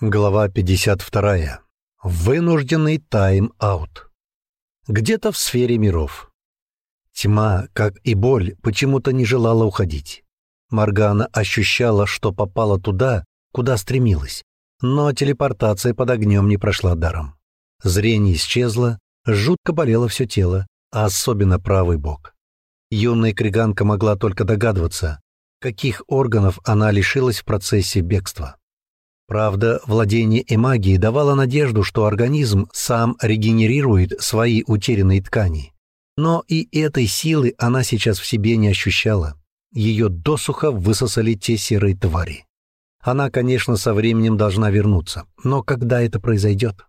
Глава 52. Вынужденный тайм-аут. Где-то в сфере миров. Тьма, как и боль, почему-то не желала уходить. Моргана ощущала, что попала туда, куда стремилась, но телепортация под огнем не прошла даром. Зрение исчезло, жутко болело все тело, а особенно правый бок. Юная криганка могла только догадываться, каких органов она лишилась в процессе бегства. Правда, владение эмагией давало надежду, что организм сам регенерирует свои утерянные ткани. Но и этой силы она сейчас в себе не ощущала. Ее досуха высосали те серые твари. Она, конечно, со временем должна вернуться, но когда это произойдет?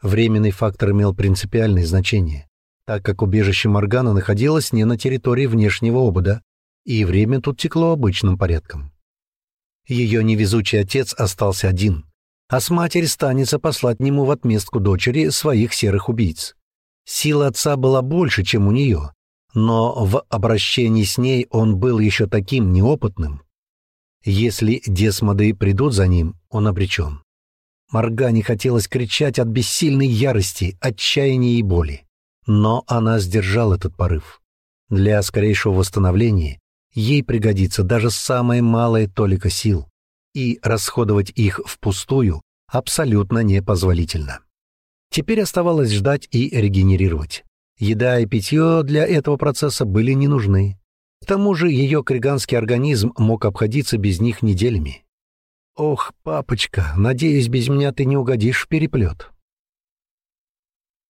Временный фактор имел принципиальное значение, так как убежище Моргана находилось не на территории внешнего обода, и время тут текло обычным порядком. Ее невезучий отец остался один, а с матери станется послать нему в отместку дочери своих серых убийц. Сила отца была больше, чем у нее, но в обращении с ней он был еще таким неопытным. Если десмоды придут за ним, он обречен. Моргане хотелось кричать от бессильной ярости, отчаяния и боли. Но она сдержала этот порыв. Для скорейшего восстановления ей пригодится даже самая малая толика сил, и расходовать их впустую абсолютно непозволительно. Теперь оставалось ждать и регенерировать. Еда и питье для этого процесса были не нужны. К тому же ее криганский организм мог обходиться без них неделями. «Ох, папочка, надеюсь, без меня ты не угодишь в переплет».